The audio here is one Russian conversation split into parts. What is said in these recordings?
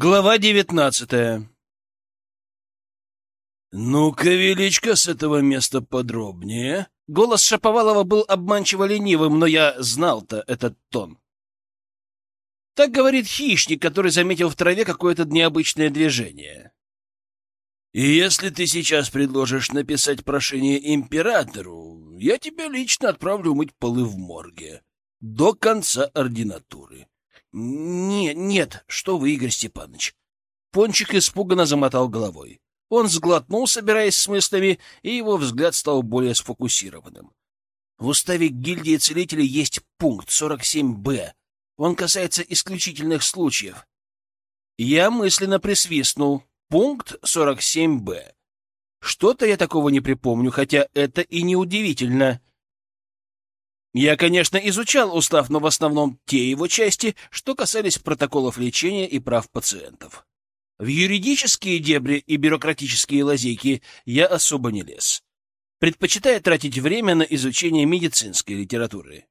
Глава девятнадцатая «Ну-ка, величко, с этого места подробнее». Голос Шаповалова был обманчиво ленивым, но я знал-то этот тон. Так говорит хищник, который заметил в траве какое-то необычное движение. «И если ты сейчас предложишь написать прошение императору, я тебя лично отправлю мыть полы в морге до конца ординатуры». «Нет, нет, что вы, Игорь Степанович!» Пончик испуганно замотал головой. Он сглотнул, собираясь с мыслями, и его взгляд стал более сфокусированным. В уставе гильдии целителей есть пункт 47-Б. Он касается исключительных случаев. Я мысленно присвистнул. Пункт 47-Б. Что-то я такого не припомню, хотя это и не удивительно. Я, конечно, изучал устав, но в основном те его части, что касались протоколов лечения и прав пациентов. В юридические дебри и бюрократические лазейки я особо не лез, предпочитая тратить время на изучение медицинской литературы.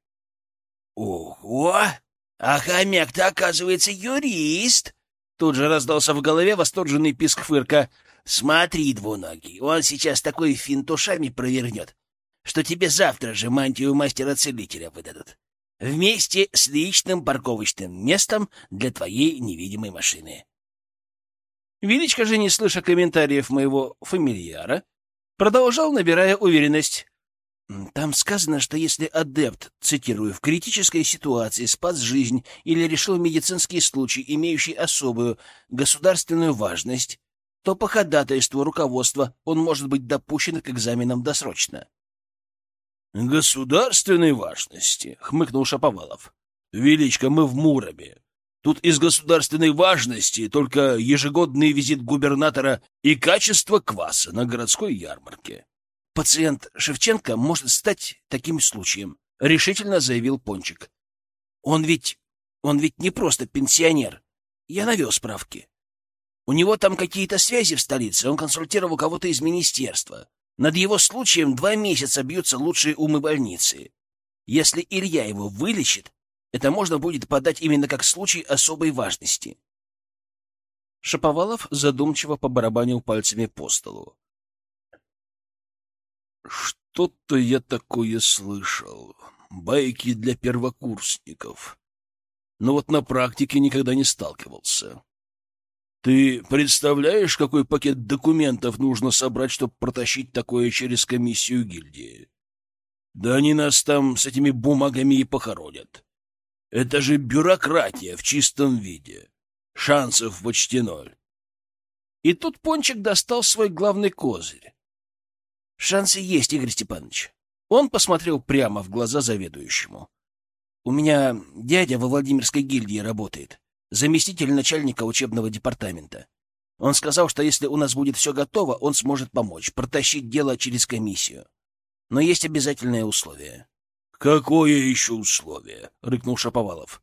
«Ого! А хомяк-то, оказывается, юрист!» Тут же раздался в голове восторженный писк фырка. «Смотри, двуногий, он сейчас такой финт ушами провернет, что тебе завтра же мантию мастера-целителя выдадут. Вместе с личным парковочным местом для твоей невидимой машины. Величко же, не слыша комментариев моего фамильяра, продолжал, набирая уверенность. Там сказано, что если адепт, цитирую, в критической ситуации спас жизнь или решил медицинский случай, имеющий особую государственную важность, то по ходатайству руководства он может быть допущен к экзаменам досрочно. «Государственной важности», — хмыкнул Шаповалов. «Величко, мы в Муроме. Тут из государственной важности только ежегодный визит губернатора и качество кваса на городской ярмарке. Пациент Шевченко может стать таким случаем, решительно заявил Пончик. Он ведь... он ведь не просто пенсионер. Я навел справки. У него там какие-то связи в столице, он консультировал кого-то из министерства. Над его случаем два месяца бьются лучшие умы больницы. Если Илья его вылечит, это можно будет подать именно как случай особой важности. Шаповалов задумчиво побарабанил пальцами по столу. Что-то я такое слышал. Байки для первокурсников. Но вот на практике никогда не сталкивался. Ты представляешь, какой пакет документов нужно собрать, чтобы протащить такое через комиссию гильдии? Да они нас там с этими бумагами и похоронят. Это же бюрократия в чистом виде. Шансов почти ноль. И тут Пончик достал свой главный козырь. Шансы есть, Игорь Степанович. Он посмотрел прямо в глаза заведующему. У меня дядя во Владимирской гильдии работает, заместитель начальника учебного департамента. Он сказал, что если у нас будет все готово, он сможет помочь, протащить дело через комиссию. Но есть обязательное условие. «Какое еще условие?» — рыкнул Шаповалов.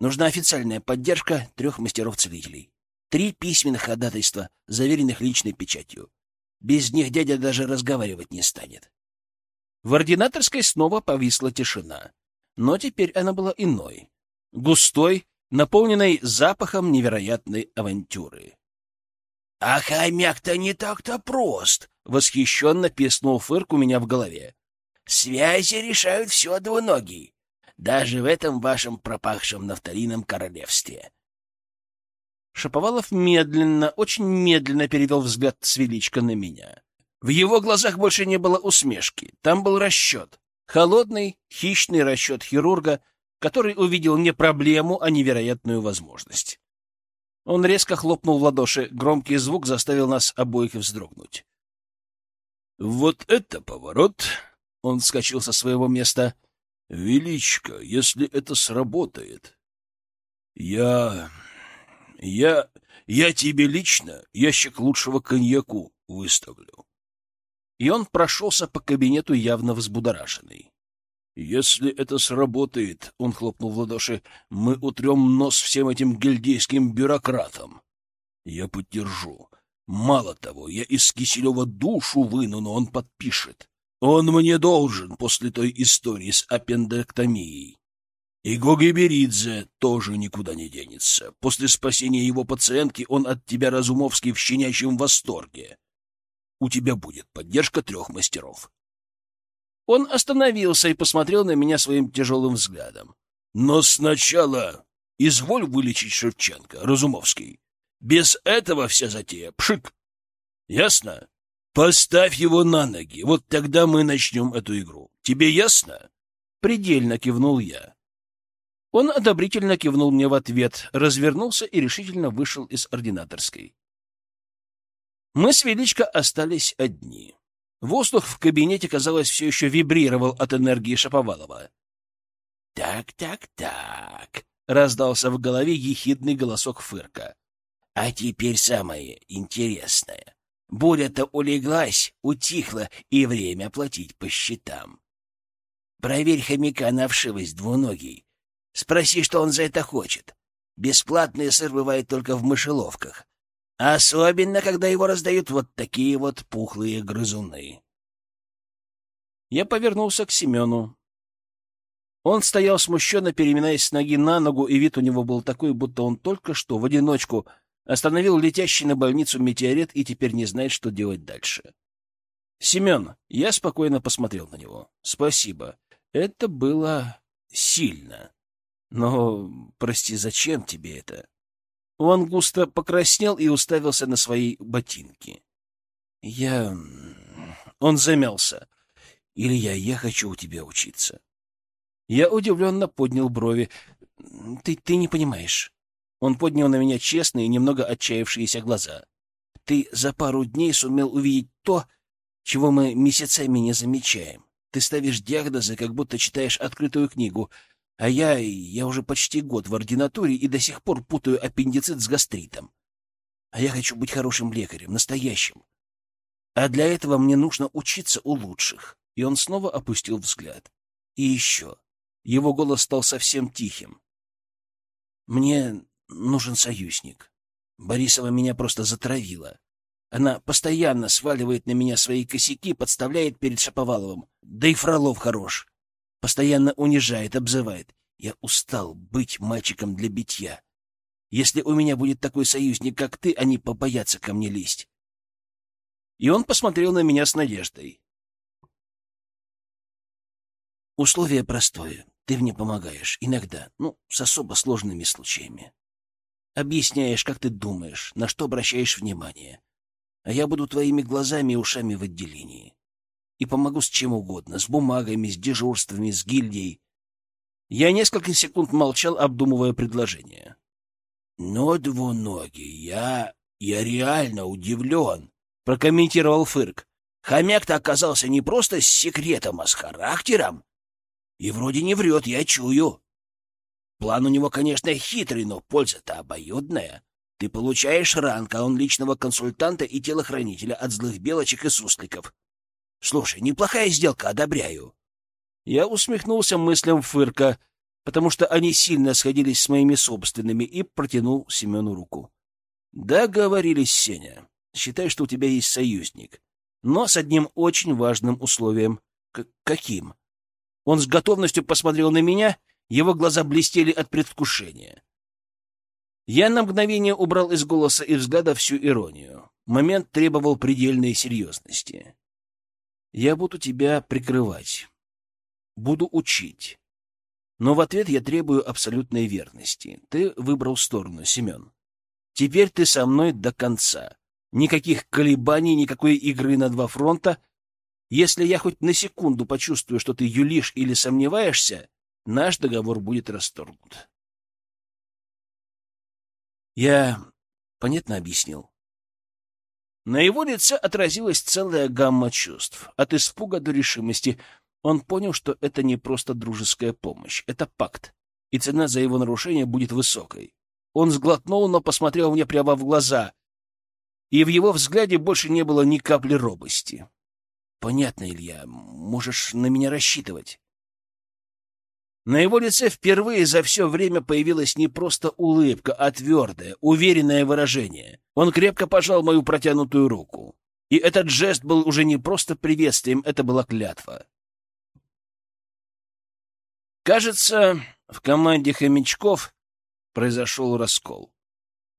«Нужна официальная поддержка трех мастеров-целителей. Три письменных ходатайства, заверенных личной печатью. Без них дядя даже разговаривать не станет». В ординаторской снова повисла тишина. Но теперь она была иной. Густой, наполненной запахом невероятной авантюры. — А хомяк-то не так-то прост! — восхищенно песнул фырк у меня в голове. Связи решают все двуногий, даже в этом вашем пропахшем нафталином королевстве. Шаповалов медленно, очень медленно перевел взгляд с величка на меня. В его глазах больше не было усмешки, там был расчет. Холодный, хищный расчет хирурга, который увидел не проблему, а невероятную возможность. Он резко хлопнул в ладоши, громкий звук заставил нас обоих вздрогнуть. «Вот это поворот!» Он вскочил со своего места. — Величко, если это сработает, я... я... я тебе лично ящик лучшего коньяку выставлю. И он прошелся по кабинету явно взбудораженный. — Если это сработает, — он хлопнул в ладоши, — мы утрем нос всем этим гильдейским бюрократам. Я поддержу. Мало того, я из Киселева душу выну, но он подпишет. Он мне должен после той истории с аппендэктомией. И Гоги Беридзе тоже никуда не денется. После спасения его пациентки он от тебя, Разумовский, в щенячьем восторге. У тебя будет поддержка трех мастеров. Он остановился и посмотрел на меня своим тяжелым взглядом. Но сначала изволь вылечить Шевченко, Разумовский. Без этого вся затея — пшик. Ясно? Поставь его на ноги, вот тогда мы начнем эту игру. Тебе ясно? Предельно кивнул я. Он одобрительно кивнул мне в ответ, развернулся и решительно вышел из ординаторской. Мы с Величко остались одни. Воздух в кабинете, казалось, все еще вибрировал от энергии Шаповалова. «Так, так, так», — раздался в голове ехидный голосок Фырка. «А теперь самое интересное. Буря-то улеглась, утихла, и время платить по счетам. Проверь хомяка на вшивость двуногий. Спроси, что он за это хочет. Бесплатный сыр бывает только в мышеловках. Особенно, когда его раздают вот такие вот пухлые грызуны. Я повернулся к Семену. Он стоял смущенно, переминаясь с ноги на ногу, и вид у него был такой, будто он только что в одиночку остановил летящий на больницу метеорит и теперь не знает, что делать дальше. «Семен», я спокойно посмотрел на него. «Спасибо. Это было сильно. Но, прости, зачем тебе это?» Он густо покраснел и уставился на свои ботинки. «Я...» Он замялся. «Илья, я хочу у тебя учиться». Я удивленно поднял брови. «Ты, ты не понимаешь». Он поднял на меня честные, немного отчаявшиеся глаза. «Ты за пару дней сумел увидеть то, чего мы месяцами не замечаем. Ты ставишь диагнозы, как будто читаешь открытую книгу, а я... я уже почти год в ординатуре и до сих пор путаю аппендицит с гастритом. А я хочу быть хорошим лекарем, настоящим. А для этого мне нужно учиться у лучших. И он снова опустил взгляд. И еще. Его голос стал совсем тихим. Мне нужен союзник. Борисова меня просто затравила. Она постоянно сваливает на меня свои косяки, подставляет перед Шаповаловым. Да и Фролов хорош. Постоянно унижает, обзывает. Я устал быть мальчиком для битья. Если у меня будет такой союзник, как ты, они побоятся ко мне лезть. И он посмотрел на меня с надеждой. Условие простое. Ты мне помогаешь. Иногда. Ну, с особо сложными случаями. Объясняешь, как ты думаешь, на что обращаешь внимание. А я буду твоими глазами и ушами в отделении и помогу с чем угодно, с бумагами, с дежурствами, с гильдией. Я несколько секунд молчал, обдумывая предложение. — Но, двуногий, я... я реально удивлен, — прокомментировал Фырк. Хомяк-то оказался не просто с секретом, а с характером. И вроде не врет, я чую. План у него, конечно, хитрый, но польза-то обоюдная. Ты получаешь ранг, а он личного консультанта и телохранителя от злых белочек и сусликов. Слушай, неплохая сделка, одобряю. Я усмехнулся мыслям Фырка, потому что они сильно сходились с моими собственными, и протянул Семену руку. Договорились, Сеня. Считай, что у тебя есть союзник. Но с одним очень важным условием. К каким? Он с готовностью посмотрел на меня, его глаза блестели от предвкушения. Я на мгновение убрал из голоса и взгляда всю иронию. Момент требовал предельной серьезности. Я буду тебя прикрывать, буду учить. Но в ответ я требую абсолютной верности. Ты выбрал сторону, Семен. Теперь ты со мной до конца. Никаких колебаний, никакой игры на два фронта. Если я хоть на секунду почувствую, что ты юлишь или сомневаешься, наш договор будет расторгнут. Я понятно объяснил? На его лице отразилась целая гамма чувств. От испуга до решимости. Он понял, что это не просто дружеская помощь, это пакт, и цена за его нарушение будет высокой. Он сглотнул, но посмотрел мне прямо в глаза, и в его взгляде больше не было ни капли робости. — Понятно, Илья, можешь на меня рассчитывать. На его лице впервые за все время появилась не просто улыбка, а твердое, уверенное выражение. Он крепко пожал мою протянутую руку. И этот жест был уже не просто приветствием, это была клятва. Кажется, в команде хомячков произошел раскол.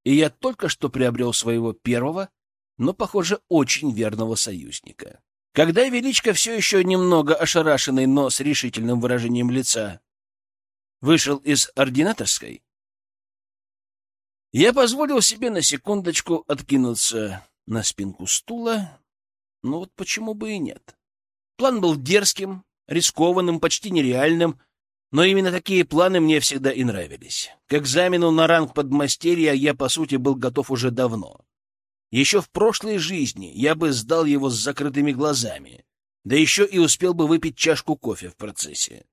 И я только что приобрел своего первого, но, похоже, очень верного союзника. Когда Величко, все еще немного ошарашенный, но с решительным выражением лица, вышел из ординаторской, я позволил себе на секундочку откинуться на спинку стула, ну вот почему бы и нет. План был дерзким, рискованным, почти нереальным, но именно такие планы мне всегда и нравились. К экзамену на ранг подмастерья я, по сути, был готов уже давно. Еще в прошлой жизни я бы сдал его с закрытыми глазами, да еще и успел бы выпить чашку кофе в процессе.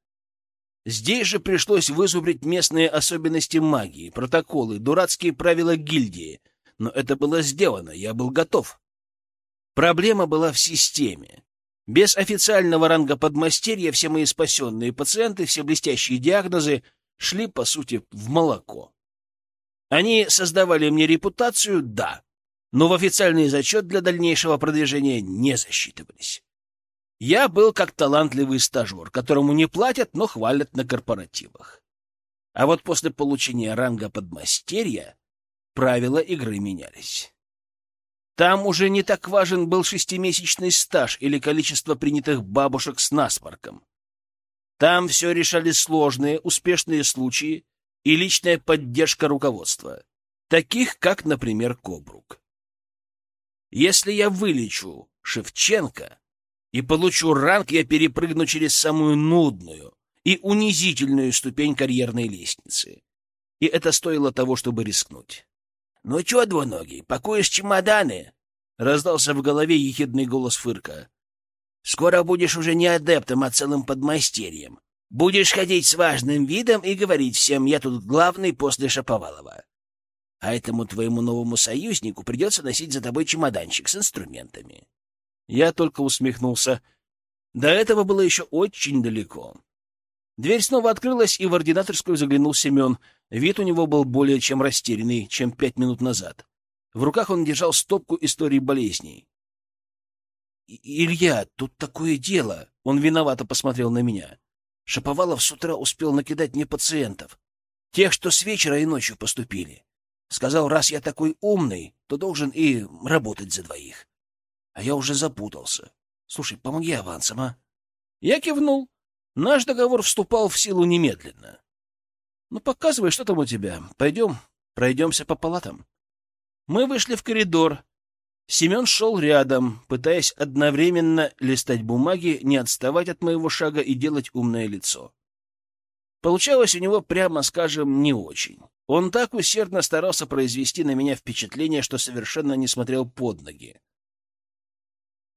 Здесь же пришлось вызубрить местные особенности магии, протоколы, дурацкие правила гильдии. Но это было сделано, я был готов. Проблема была в системе. Без официального ранга подмастерья все мои спасенные пациенты, все блестящие диагнозы шли, по сути, в молоко. Они создавали мне репутацию, да, но в официальный зачет для дальнейшего продвижения не засчитывались. Я был как талантливый стажер, которому не платят, но хвалят на корпоративах. А вот после получения ранга подмастерья правила игры менялись. Там уже не так важен был шестимесячный стаж или количество принятых бабушек с насморком. Там все решали сложные, успешные случаи и личная поддержка руководства, таких как, например, Кобрук. Если я вылечу Шевченко и получу ранг, я перепрыгну через самую нудную и унизительную ступень карьерной лестницы. И это стоило того, чтобы рискнуть. — Ну чё, двуногий, пакуешь чемоданы? — раздался в голове ехидный голос Фырка. — Скоро будешь уже не адептом, а целым подмастерьем. Будешь ходить с важным видом и говорить всем, я тут главный после Шаповалова. А этому твоему новому союзнику придется носить за тобой чемоданчик с инструментами. Я только усмехнулся. До этого было еще очень далеко. Дверь снова открылась, и в ординаторскую заглянул Семен. Вид у него был более чем растерянный, чем пять минут назад. В руках он держал стопку историй болезней. — Илья, тут такое дело. Он виновато посмотрел на меня. Шаповалов с утра успел накидать мне пациентов. Тех, что с вечера и ночью поступили. Сказал, раз я такой умный, то должен и работать за двоих. А я уже запутался. Слушай, помоги авансом, а? Я кивнул. Наш договор вступал в силу немедленно. Ну, показывай, что там у тебя. Пойдем, пройдемся по палатам. Мы вышли в коридор. Семен шел рядом, пытаясь одновременно листать бумаги, не отставать от моего шага и делать умное лицо. Получалось у него, прямо скажем, не очень. Он так усердно старался произвести на меня впечатление, что совершенно не смотрел под ноги.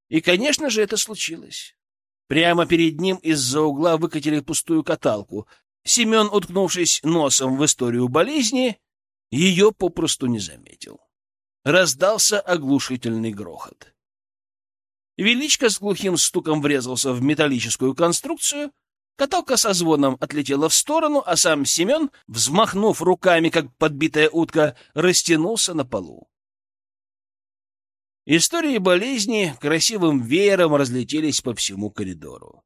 И, конечно же, это случилось. Прямо перед ним из-за угла выкатили пустую каталку. Семен, уткнувшись носом в историю болезни, ее попросту не заметил. Раздался оглушительный грохот. Величко с глухим стуком врезался в металлическую конструкцию, каталка со звоном отлетела в сторону, а сам Семен, взмахнув руками, как подбитая утка, растянулся на полу. Истории болезни красивым веером разлетелись по всему коридору.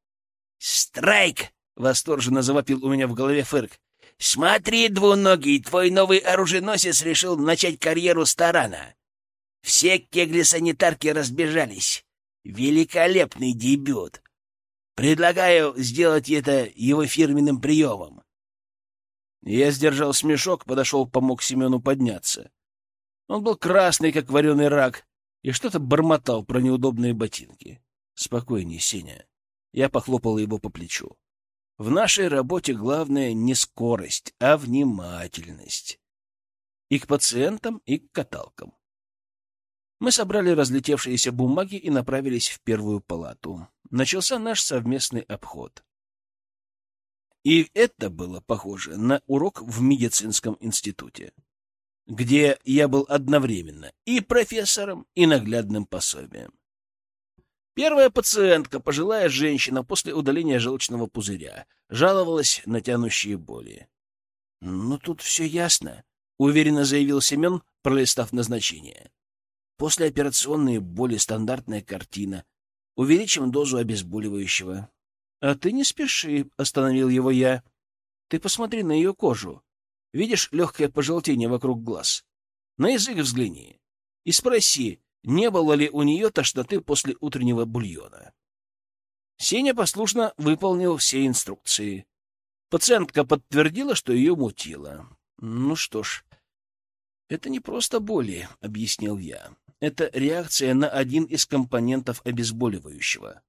«Страйк!» — восторженно завопил у меня в голове Фырк. «Смотри, двуногий, твой новый оруженосец решил начать карьеру с тарана. Все кегли-санитарки разбежались. Великолепный дебют. Предлагаю сделать это его фирменным приемом». Я сдержал смешок, подошел, помог Семену подняться. Он был красный, как вареный рак, и что-то бормотал про неудобные ботинки. «Спокойнее, Сеня». Я похлопал его по плечу. «В нашей работе главное не скорость, а внимательность. И к пациентам, и к каталкам». Мы собрали разлетевшиеся бумаги и направились в первую палату. Начался наш совместный обход. И это было похоже на урок в медицинском институте где я был одновременно и профессором, и наглядным пособием. Первая пациентка, пожилая женщина, после удаления желчного пузыря, жаловалась на тянущие боли. — Ну, тут все ясно, — уверенно заявил Семен, пролистав назначение. Послеоперационные боли — стандартная картина. Увеличим дозу обезболивающего. — А ты не спеши, — остановил его я. Ты посмотри на ее кожу. Видишь легкое пожелтение вокруг глаз? На язык взгляни и спроси, не было ли у нее тошноты после утреннего бульона. Сеня послушно выполнил все инструкции. Пациентка подтвердила, что ее мутило. Ну что ж, это не просто боли, — объяснил я. Это реакция на один из компонентов обезболивающего.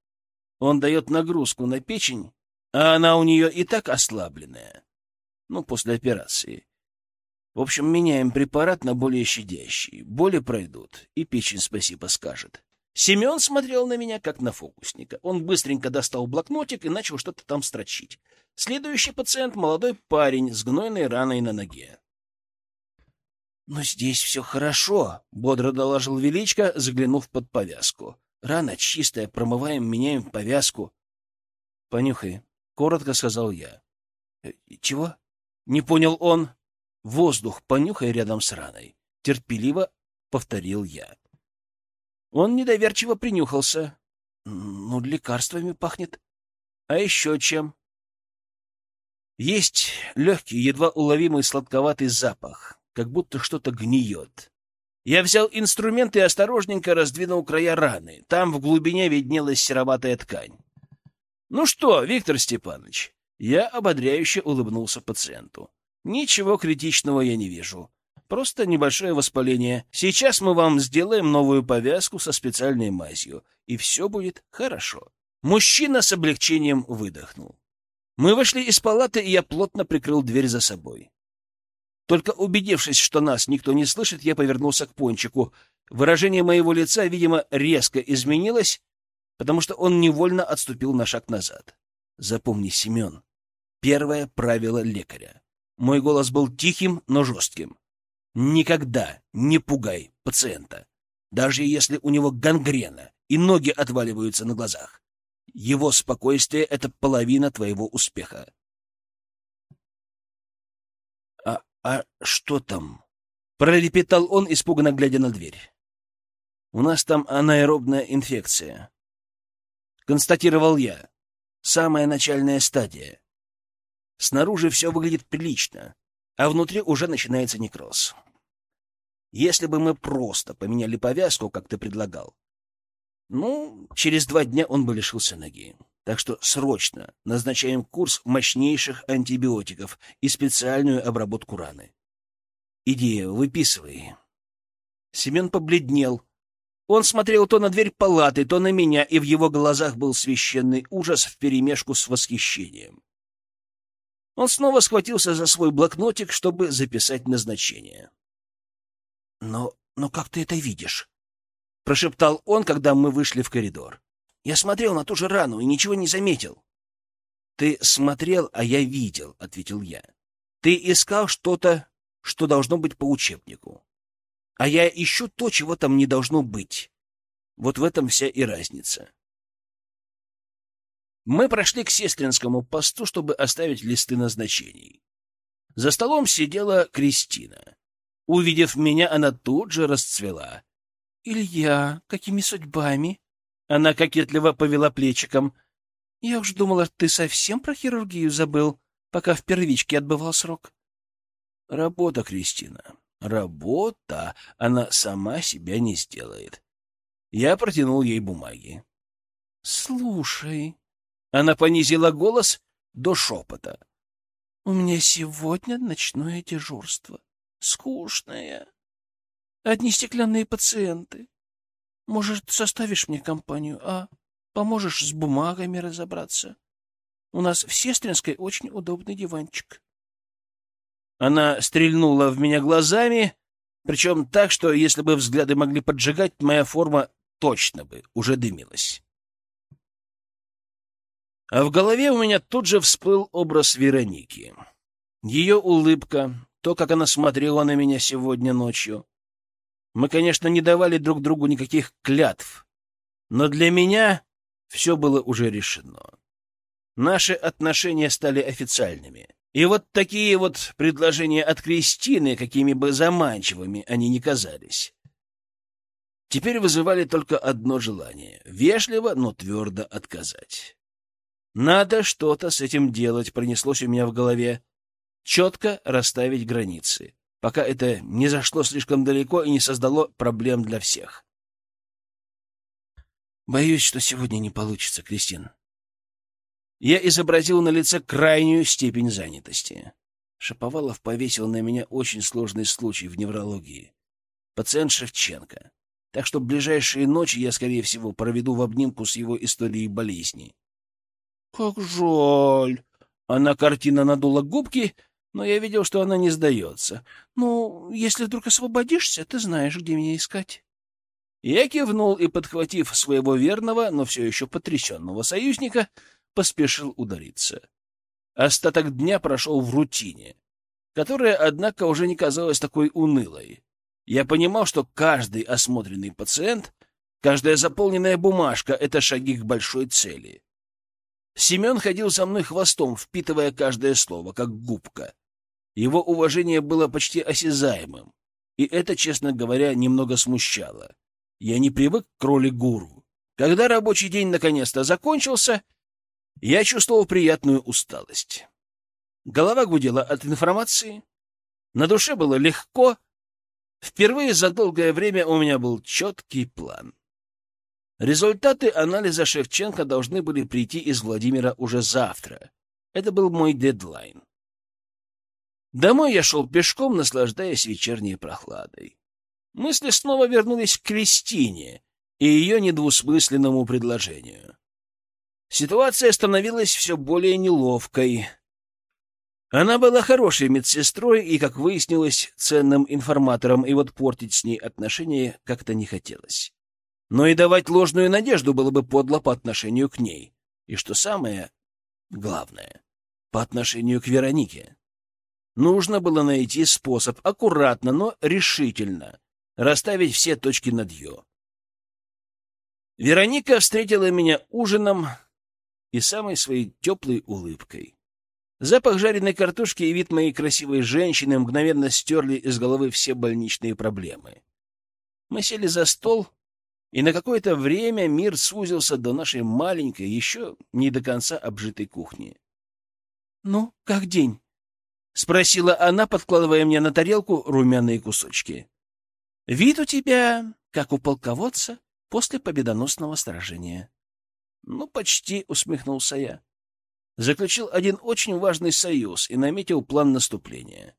Он дает нагрузку на печень, а она у нее и так ослабленная. Ну, после операции. В общем, меняем препарат на более щадящий. Боли пройдут, и печень спасибо скажет. Семен смотрел на меня, как на фокусника. Он быстренько достал блокнотик и начал что-то там строчить. Следующий пациент — молодой парень с гнойной раной на ноге. «Но здесь все хорошо», — бодро доложил Величко, заглянув под повязку. «Рана чистая, промываем, меняем повязку». «Понюхай», — коротко сказал я. «Э, «Чего?» — не понял он. «Воздух понюхай рядом с раной», — терпеливо повторил я. Он недоверчиво принюхался. «Ну, лекарствами пахнет. А еще чем?» Есть легкий, едва уловимый сладковатый запах, как будто что-то гниет. Я взял инструмент и осторожненько раздвинул края раны. Там в глубине виднелась сероватая ткань. «Ну что, Виктор Степанович?» Я ободряюще улыбнулся пациенту. «Ничего критичного я не вижу. Просто небольшое воспаление. Сейчас мы вам сделаем новую повязку со специальной мазью, и все будет хорошо». Мужчина с облегчением выдохнул. Мы вышли из палаты, и я плотно прикрыл дверь за собой. Только убедившись, что нас никто не слышит, я повернулся к Пончику. Выражение моего лица, видимо, резко изменилось, потому что он невольно отступил на шаг назад. Запомни, Семен, первое правило лекаря. Мой голос был тихим, но жестким. Никогда не пугай пациента, даже если у него гангрена и ноги отваливаются на глазах. Его спокойствие — это половина твоего успеха. «А что там?» — пролепетал он, испуганно глядя на дверь. «У нас там анаэробная инфекция», — констатировал я. «Самая начальная стадия. Снаружи все выглядит прилично, а внутри уже начинается некроз. Если бы мы просто поменяли повязку, как ты предлагал, ну, через два дня он бы лишился ноги. Так что срочно назначаем курс мощнейших антибиотиков и специальную обработку раны. Иди, выписывай. Семен побледнел. Он смотрел то на дверь палаты, то на меня, и в его глазах был священный ужас вперемешку с восхищением. Он снова схватился за свой блокнотик, чтобы записать назначение. «Но, но как ты это видишь?» — прошептал он, когда мы вышли в коридор. Я смотрел на ту же рану и ничего не заметил. — Ты смотрел, а я видел, — ответил я. — Ты искал что-то, что должно быть по учебнику. А я ищу то, чего там не должно быть. Вот в этом вся и разница. Мы прошли к сестринскому посту, чтобы оставить листы назначений. За столом сидела Кристина. Увидев меня, она тут же расцвела. — Илья, какими судьбами? Она кокетливо повела плечиком. — Я уж думала, ты совсем про хирургию забыл, пока в первичке отбывал срок. — Работа, Кристина, работа. Она сама себя не сделает. Я протянул ей бумаги. — Слушай. Она понизила голос до шепота. — У меня сегодня ночное дежурство. Скучное. Одни стеклянные пациенты. Может, составишь мне компанию, а? Поможешь с бумагами разобраться? У нас в Сестринской очень удобный диванчик. Она стрельнула в меня глазами, причем так, что если бы взгляды могли поджигать, моя форма точно бы уже дымилась. А в голове у меня тут же всплыл образ Вероники. Ее улыбка, то, как она смотрела на меня сегодня ночью. Мы, конечно, не давали друг другу никаких клятв, но для меня все было уже решено. Наши отношения стали официальными. И вот такие вот предложения от Кристины, какими бы заманчивыми они ни казались, теперь вызывали только одно желание — вежливо, но твердо отказать. Надо что-то с этим делать, пронеслось у меня в голове. четко расставить границы, пока это не зашло слишком далеко и не создало проблем для всех. Боюсь, что сегодня не получится, Кристин. Я изобразил на лице крайнюю степень занятости. Шаповалов повесил на меня очень сложный случай в неврологии. Пациент Шевченко. Так что ближайшие ночи я, скорее всего, проведу в обнимку с его историей болезни. — Как жаль! Она картина надула губки, но я видел, что она не сдается. — Ну, если вдруг освободишься, ты знаешь, где меня искать. Я кивнул и, подхватив своего верного, но все еще потрясенного союзника, поспешил удариться. Остаток дня прошел в рутине, которая, однако, уже не казалась такой унылой. Я понимал, что каждый осмотренный пациент, каждая заполненная бумажка — это шаги к большой цели. Семен ходил за мной хвостом, впитывая каждое слово, как губка. Его уважение было почти осязаемым, и это, честно говоря, немного смущало. Я не привык к роли гуру. Когда рабочий день наконец-то закончился, я чувствовал приятную усталость. Голова гудела от информации, на душе было легко. Впервые за долгое время у меня был четкий план. Результаты анализа Шевченко должны были прийти из Владимира уже завтра. Это был мой дедлайн. Домой я шел пешком, наслаждаясь вечерней прохладой. Мысли снова вернулись к Кристине и ее недвусмысленному предложению. Ситуация становилась все более неловкой. Она была хорошей медсестрой и, как выяснилось, ценным информатором, и вот портить с ней отношения как-то не хотелось. Но и давать ложную надежду было бы подло по отношению к ней. И что самое главное, по отношению к Веронике. Нужно было найти способ аккуратно, но решительно расставить все точки над «ё». Вероника встретила меня ужином и самой своей теплой улыбкой. Запах жареной картошки и вид моей красивой женщины мгновенно стерли из головы все больничные проблемы. Мы сели за стол, и на какое-то время мир сузился до нашей маленькой, еще не до конца обжитой кухни. — Ну, как день? — спросила она, подкладывая мне на тарелку румяные кусочки. — Вид у тебя, как у полководца после победоносного сражения. — Ну, почти, — усмехнулся я. Заключил один очень важный союз и наметил план наступления.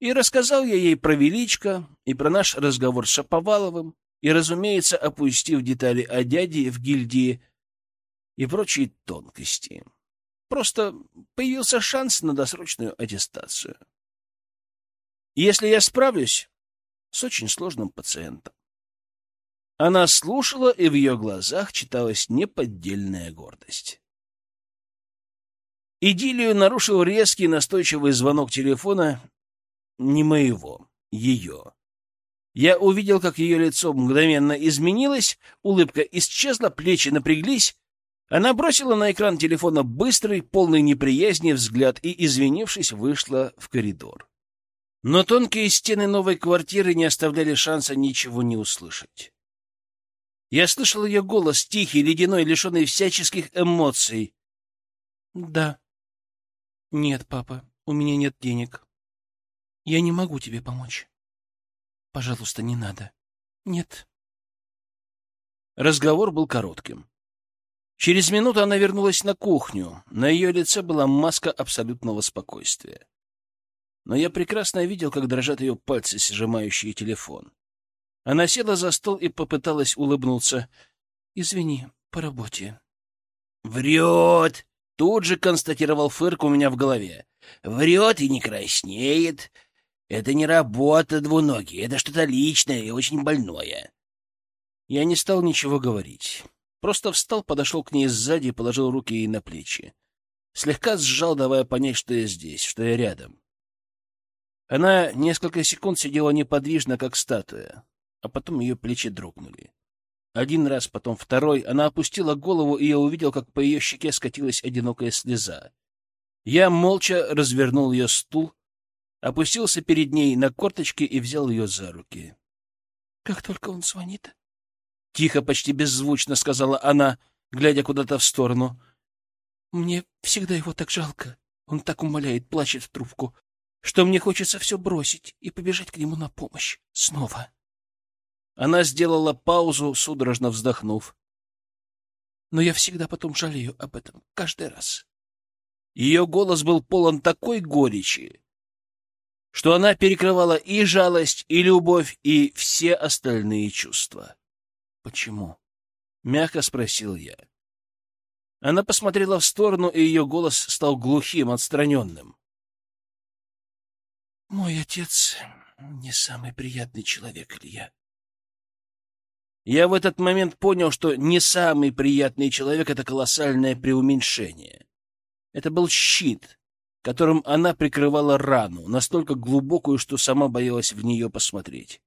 И рассказал я ей про Величко и про наш разговор с Шаповаловым, и, разумеется, опустив детали о дяде в гильдии и прочие тонкости. Просто появился шанс на досрочную аттестацию. Если я справлюсь с очень сложным пациентом. Она слушала, и в ее глазах читалась неподдельная гордость. Идиллию нарушил резкий настойчивый звонок телефона не моего, ее. Я увидел, как ее лицо мгновенно изменилось, улыбка исчезла, плечи напряглись. Она бросила на экран телефона быстрый, полный неприязни взгляд и, извинившись, вышла в коридор. Но тонкие стены новой квартиры не оставляли шанса ничего не услышать. Я слышал ее голос, тихий, ледяной, лишенный всяческих эмоций. — Да. — Нет, папа, у меня нет денег. Я не могу тебе помочь. Пожалуйста, не надо. Нет. Разговор был коротким. Через минуту она вернулась на кухню. На ее лице была маска абсолютного спокойствия. Но я прекрасно видел, как дрожат ее пальцы, сжимающие телефон. Она села за стол и попыталась улыбнуться. «Извини, по работе». «Врет!» — тут же констатировал Фырк у меня в голове. «Врет и не краснеет. Это не работа двуногий, это что-то личное и очень больное. Я не стал ничего говорить. Просто встал, подошел к ней сзади и положил руки ей на плечи. Слегка сжал, давая понять, что я здесь, что я рядом. Она несколько секунд сидела неподвижно, как статуя, а потом ее плечи дрогнули. Один раз, потом второй, она опустила голову, и я увидел, как по ее щеке скатилась одинокая слеза. Я молча развернул ее стул, опустился перед ней на корточки и взял ее за руки. — Как только он звонит, — тихо, почти беззвучно сказала она, глядя куда-то в сторону. — Мне всегда его так жалко. Он так умоляет, плачет в трубку, что мне хочется все бросить и побежать к нему на помощь. Снова. Она сделала паузу, судорожно вздохнув. Но я всегда потом жалею об этом, каждый раз. Ее голос был полон такой горечи, что она перекрывала и жалость, и любовь, и все остальные чувства. «Почему?» — мягко спросил я. Она посмотрела в сторону, и ее голос стал глухим, отстраненным. «Мой отец не самый приятный человек, Илья». Я в этот момент понял, что не самый приятный человек — это колоссальное преуменьшение. Это был щит, которым она прикрывала рану, настолько глубокую, что сама боялась в нее посмотреть.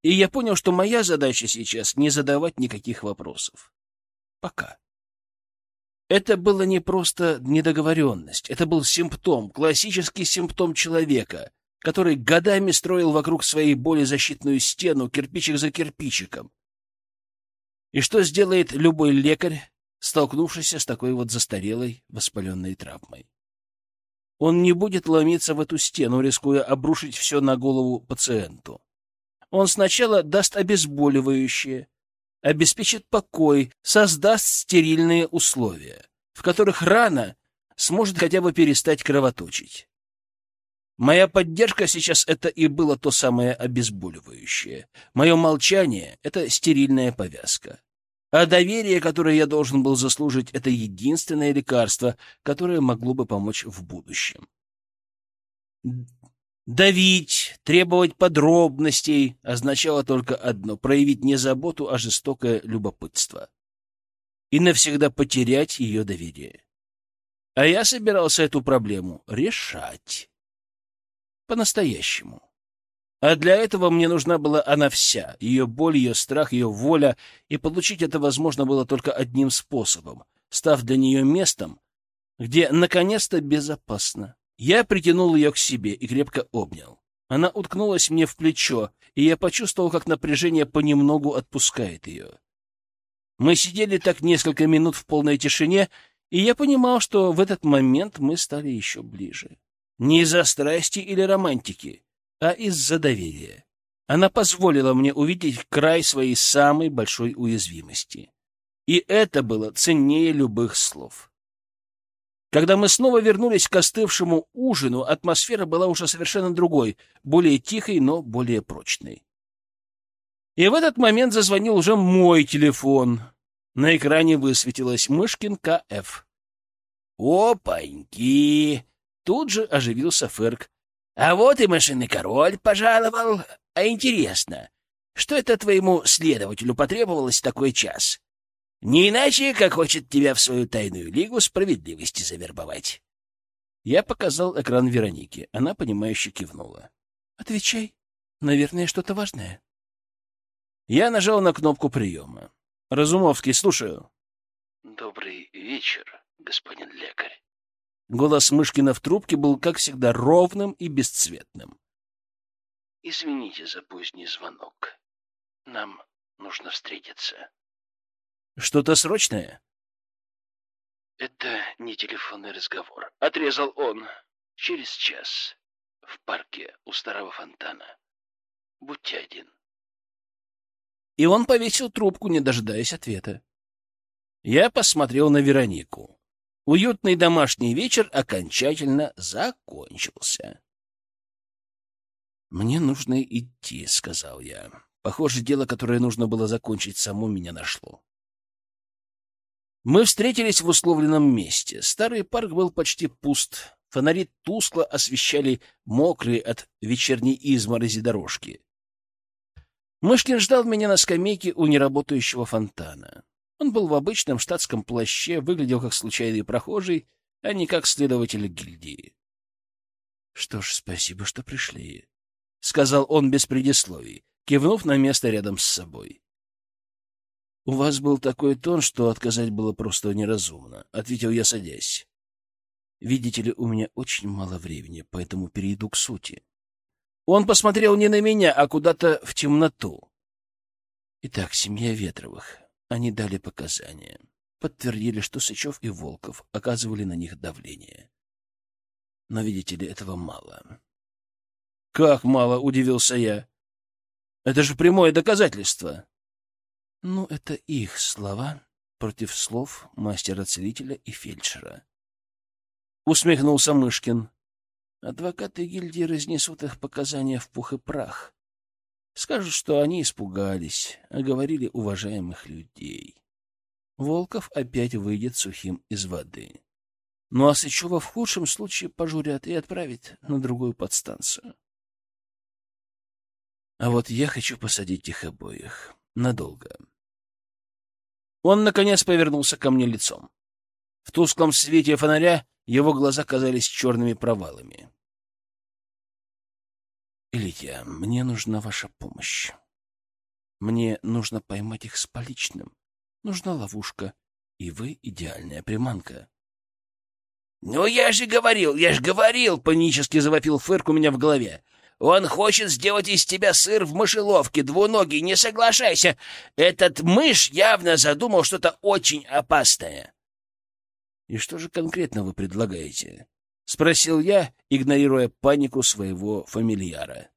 И я понял, что моя задача сейчас — не задавать никаких вопросов. Пока. Это было не просто недоговоренность, это был симптом, классический симптом человека, который годами строил вокруг своей боли защитную стену, кирпичик за кирпичиком. И что сделает любой лекарь, столкнувшийся с такой вот застарелой воспаленной травмой? Он не будет ломиться в эту стену, рискуя обрушить все на голову пациенту. Он сначала даст обезболивающее, обеспечит покой, создаст стерильные условия, в которых рана сможет хотя бы перестать кровоточить. Моя поддержка сейчас — это и было то самое обезболивающее. Мое молчание — это стерильная повязка. А доверие, которое я должен был заслужить, — это единственное лекарство, которое могло бы помочь в будущем. Давить, требовать подробностей означало только одно — проявить не заботу, а жестокое любопытство. И навсегда потерять ее доверие. А я собирался эту проблему решать. По-настоящему. А для этого мне нужна была она вся, ее боль, ее страх, ее воля, и получить это возможно было только одним способом, став для нее местом, где наконец-то безопасно. Я притянул ее к себе и крепко обнял. Она уткнулась мне в плечо, и я почувствовал, как напряжение понемногу отпускает ее. Мы сидели так несколько минут в полной тишине, и я понимал, что в этот момент мы стали еще ближе. Не из-за страсти или романтики, а из-за доверия. Она позволила мне увидеть край своей самой большой уязвимости. И это было ценнее любых слов. Когда мы снова вернулись к остывшему ужину, атмосфера была уже совершенно другой, более тихой, но более прочной. И в этот момент зазвонил уже мой телефон. На экране высветилась Мышкин КФ. «Опаньки!» Тут же оживился Ферк. «А вот и машинный король пожаловал. А интересно, что это твоему следователю потребовалось такой час?» Не иначе, как хочет тебя в свою тайную лигу справедливости завербовать. Я показал экран Вероники. Она, понимающе кивнула. — Отвечай. Наверное, что-то важное. Я нажал на кнопку приема. — Разумовский, слушаю. — Добрый вечер, господин лекарь. Голос Мышкина в трубке был, как всегда, ровным и бесцветным. — Извините за поздний звонок. Нам нужно встретиться. Что-то срочное? Это не телефонный разговор. Отрезал он. Через час. В парке у старого фонтана. Будьте один. И он повесил трубку, не дожидаясь ответа. Я посмотрел на Веронику. Уютный домашний вечер окончательно закончился. «Мне нужно идти», — сказал я. Похоже, дело, которое нужно было закончить, само меня нашло. Мы встретились в условленном месте. Старый парк был почти пуст. Фонари тускло освещали мокрые от вечерней изморози дорожки. Мышкин ждал меня на скамейке у неработающего фонтана. Он был в обычном штатском плаще, выглядел как случайный прохожий, а не как следователь гильдии. — Что ж, спасибо, что пришли, — сказал он без предисловий, кивнув на место рядом с собой. «У вас был такой тон, что отказать было просто неразумно», — ответил я, садясь. «Видите ли, у меня очень мало времени, поэтому перейду к сути». Он посмотрел не на меня, а куда-то в темноту. Итак, семья Ветровых. Они дали показания. Подтвердили, что Сычев и Волков оказывали на них давление. Но, видите ли, этого мало. «Как мало?» — удивился я. «Это же прямое доказательство!» «Ну, это их слова против слов мастера-целителя и фельдшера». Усмехнулся Мышкин. Адвокаты гильдии разнесут их показания в пух и прах. Скажут, что они испугались, оговорили уважаемых людей. Волков опять выйдет сухим из воды. Ну а Сычева в худшем случае пожурят и отправят на другую подстанцию. А вот я хочу посадить их обоих. Надолго. Он, наконец, повернулся ко мне лицом. В тусклом свете фонаря его глаза казались черными провалами. «Илья, мне нужна ваша помощь. Мне нужно поймать их с поличным. Нужна ловушка, и вы — идеальная приманка». «Ну, я же говорил, я же говорил!» — панически завопил Фырк у меня в голове. «Он хочет сделать из тебя сыр в мышеловке, двуногий, не соглашайся! Этот мышь явно задумал что-то очень опасное!» «И что же конкретно вы предлагаете?» — спросил я, игнорируя панику своего фамильяра.